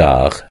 tard